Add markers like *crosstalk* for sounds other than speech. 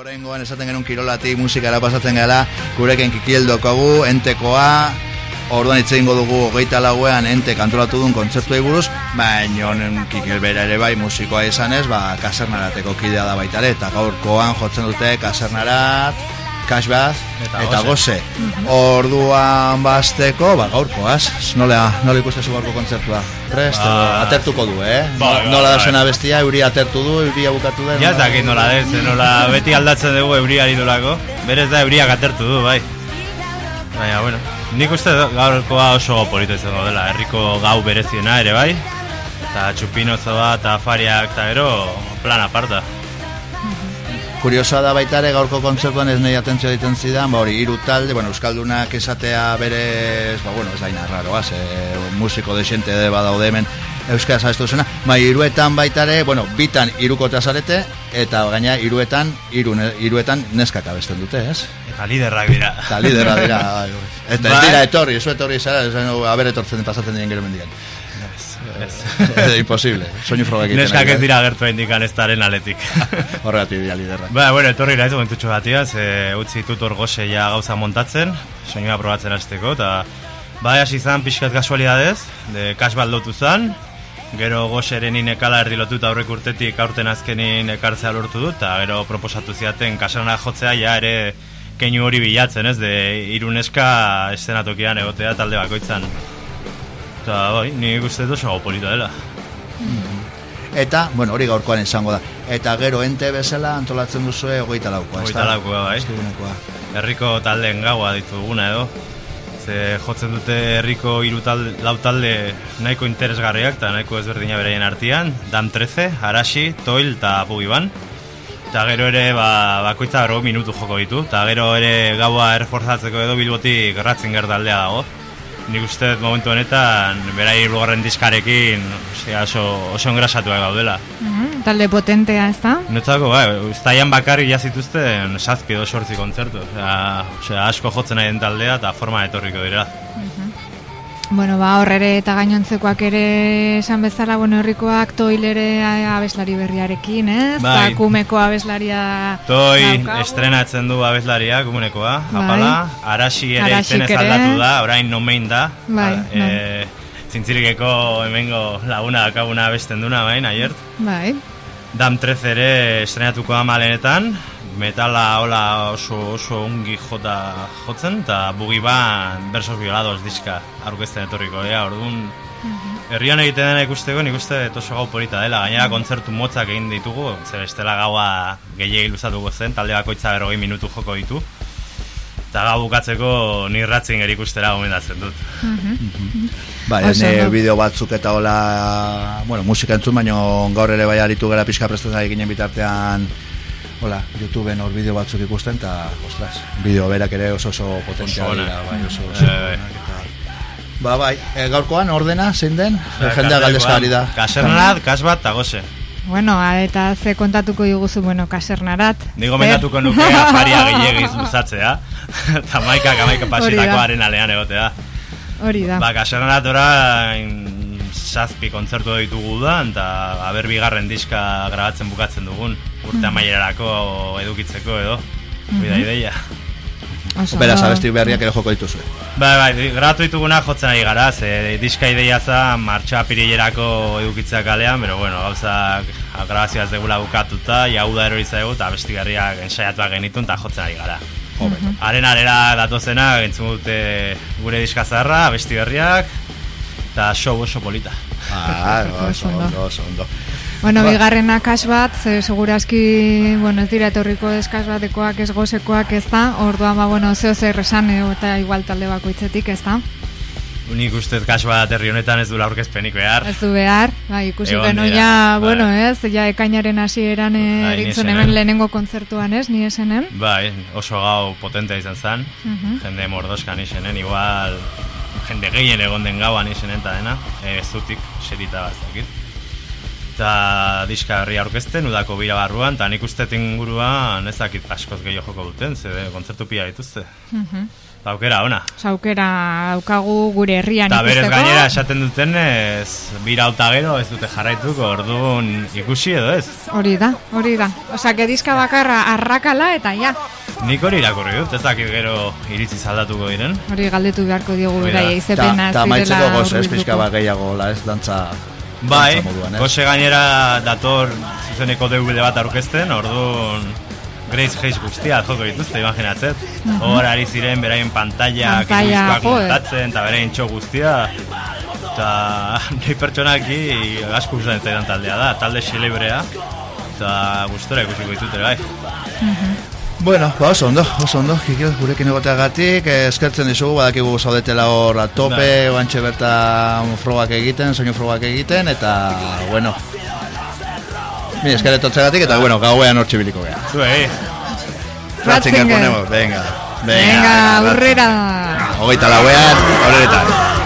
Horengoan esaten genuen kirolatik musikara pasatzen gara, gurekin kikildokogu, entekoa, orduan hitz egingo dugu hogeita lauean ente kantolatu duen kontzertu buruz, baina kikil bera ere bai musikoa izanez, ba, kasernarateko kidea da baita ere, eta gaurkoan jotzen dute kasernarat, kasbaz, eta, eta goze. Orduan basteko, ba, gaurkoaz, nola, nola ikuste zu gaurko kontzertua? Prest, Ba. atertuko du, eh? Bai, bai, nola da zena bestia, euri atertu du, euria bukatu den. Ja ez dakit nola den, nola beti aldatzen dugu euriari dolako. Berez da euriak atertu du, bai. Baina, bueno, nik uste gaurkoa oso polito izango dela, herriko gau bereziena ere bai. Eta txupinozoa eta afariak eta gero plan aparta. Kuriosoa da baita ere gaurko kontzertuan ez nahi atentzio egiten zidan, ba hori, hiru talde, bueno, Euskaldunak esatea berez, ba bueno, ez daina raroa, ze musiko desente de badaude hemen Euskaraz abestu zena, ba hiruetan baita ere, bueno, bitan hirukotea zarete, eta gaina hiruetan, hiru, hiruetan neskak abesten dute, ez? Eta liderrak dira. Eta lidera dira, bai, bai. eta ez Bai. dira etorri, ez etorri zara, ez haber etortzen pasatzen diren gero mendigan. Ez. Ez *laughs* imposible, soinu froga egiten. Neskak ez dira agertu indikan ez daren aletik. *laughs* Horregatik dira liderrak. Ba, bueno, etorri naiz momentutxo batia, ze utzi ditut hor goxe ja gauza montatzen, soinua probatzen hasteko, eta bai hasi izan pixkat kasualidadez, de kasbal lotu zan, gero goxeren inekala erdi lotuta aurrek urtetik aurten azkenin ekartzea lortu dut, eta gero proposatu ziaten kasarna jotzea ja ere keinu hori bilatzen, ez, de iruneska eszenatokian egotea talde bakoitzan. Eta bai, nik uste dut oso polita dela. Eta, bueno, hori gaurkoan izango da. Eta gero ente bezala antolatzen duzue hogeita laukoa, Hogeita laukoa, bai. Herriko taldeen gaua dituguna edo. Ze jotzen dute herriko hiru talde, lau talde nahiko interesgarriak eta nahiko ezberdina beraien artean. Dam 13, Arashi, Toil eta Bugiban. Eta gero ere ba, bakoitza berro minutu joko ditu. Eta gero ere gaua erforzatzeko edo bilbotik Ratzinger taldea dago. Nik uste momentu honetan berai hirugarren diskarekin ostia, oso, oso engrasatuak gaudela. Mhm, talde potentea, ez da? Netzako, bai, ustaian bakarrik jazituzten sazpi edo sortzi kontzertu. Osea, osea, asko jotzen nahi den taldea eta forma etorriko dira. Bueno, ba, horrere eta gainontzekoak ere esan bezala, bueno, herrikoak toilere abeslari berriarekin, ez? Bai. Ba, kumeko abeslaria Toi daukagu. estrenatzen du abeslaria, komunekoa, Bai. apala. Arashi ere Arasik izenez ere. aldatu da, orain nomein da. Bai, Ba, e, Zintzirikeko hemengo laguna dakaguna abesten duna, bain, aiert. Bai, Dam 13 ere estrenatuko da malenetan, metala hola oso, oso ongi jota jotzen, eta bugi ban versos violados diska aurkezten etorriko, ja, orduan. Herrian egiten dena ikusteko, nik uste oso gau polita dela, gainera kontzertu motzak egin ditugu, zer estela gaua gehiagi luzatuko zen, talde bakoitza berrogei minutu joko ditu. Eta gau bukatzeko ni ratzin ikustera gomendatzen dut. Bai, Oso ene bideo batzuk eta hola, bueno, musika entzun, baino gaur ere bai aritu gara pixka prestatzen ari ginen bitartean Hola, YouTubeen hor bideo batzuk ikusten, eta, ostras, bideo berak ere oso oso potentia dira, bai, oso, oso Eh, bai. Ba, bai, e, gaurkoan ordena, zein den? Jendea galdezka da. Kasernat, kasbat eta goze. Bueno, eta ze kontatuko diguzu, bueno, kasernarat. Ni gomendatuko nuke *laughs* afaria gehiagiz luzatzea. *laughs* Eta maikak amaika Hori pasitako da. arenalean egotea. Hori da. Ba, kasernat orain zazpi kontzertu ditugu da, eta aber bigarren diska grabatzen bukatzen dugun. Urte amaierarako edukitzeko edo. Hori da ideia. Beraz, abesti berriak ere joko dituzue. Bai, bai, grabatu dituguna jotzen ari gara, ze diska ideia za martxa pirilerako edukitzea kalean, pero bueno, gauzak a, grabazioa ez degula bukatuta, jau da erori zaigu, eta bestigarriak ensaiatuak genitun, eta jotzen ari gara. Haren arera datozena, entzun dute gure diska zaharra, abesti berriak, eta show oso polita. Ah, Oso oso ondo, oso ondo. Bueno, Ba- bigarrena kas bat, ze segurazki, bueno, ez dira etorriko ez kas batekoak, ez gozekoak ez da, orduan, ba, bueno, zeo zer esan, eh, eta igual talde bakoitzetik ez da. Nik uste kasu bat herri honetan ez du aurkezpenik behar. Ez du behar, bai, ikusi geno ja, bai. bueno, ez, ja ekainaren hasieran eh, Bai, hemen lehenengo kontzertuan ez, ni esenen. Bai, oso gau potentea izan zen, Mhm. jende mordoskan izenen, igual jende gehien egon den gauan izenen eta dena, e, ez dutik, serita bat. Eta diska herri aurkezten udako bira barruan, eta nik uste inguruan ez dakit askoz gehiago joko duten, ze kontzertu pia dituzte. Mhm. Aukera, ona. Saukera daukagu gure herrian Eta berez ikusteko. gainera esaten duten ez bira auta gero ez dute jarraituko, orduan ikusi edo ez. Hori da, hori da. Osa, que diska bakarra arrakala eta ja. Nik hori irakurri dut, ez dakit gero iritzi zaldatuko diren. Hori galdetu beharko diogu Hori da. berai Ta, izepena ta maitzeko goz, ez pixka bat gehiago, la ez dantza... Bai, ez? goxe gainera dator zuzeneko DVD bat aurkezten, orduan Grace Hayes guztia joko dituzte, imaginatzet. Hor ari ziren beraien pantalla, Pantalla, joder. montatzen, eta beraien txo guztia. Eta *laughs* nahi pertsonaki asko zaidan taldea da, talde xelebrea. Eta gustora ikusiko ditut ere bai. Bueno, ba oso ondo, oso ondo, kikil, gurekin egoteagatik, eh, eskertzen dizugu, badakigu zaudetela hor a tope, Bai. oantxe bertan frogak egiten, soinu frogak egiten, eta, bueno, mi eskeretotzegatik, eta, bueno, gauean hor txibiliko gea. Zuei, Ratzinger ponemos, venga, Venga, aurrera. Hogeita lauean, horretan.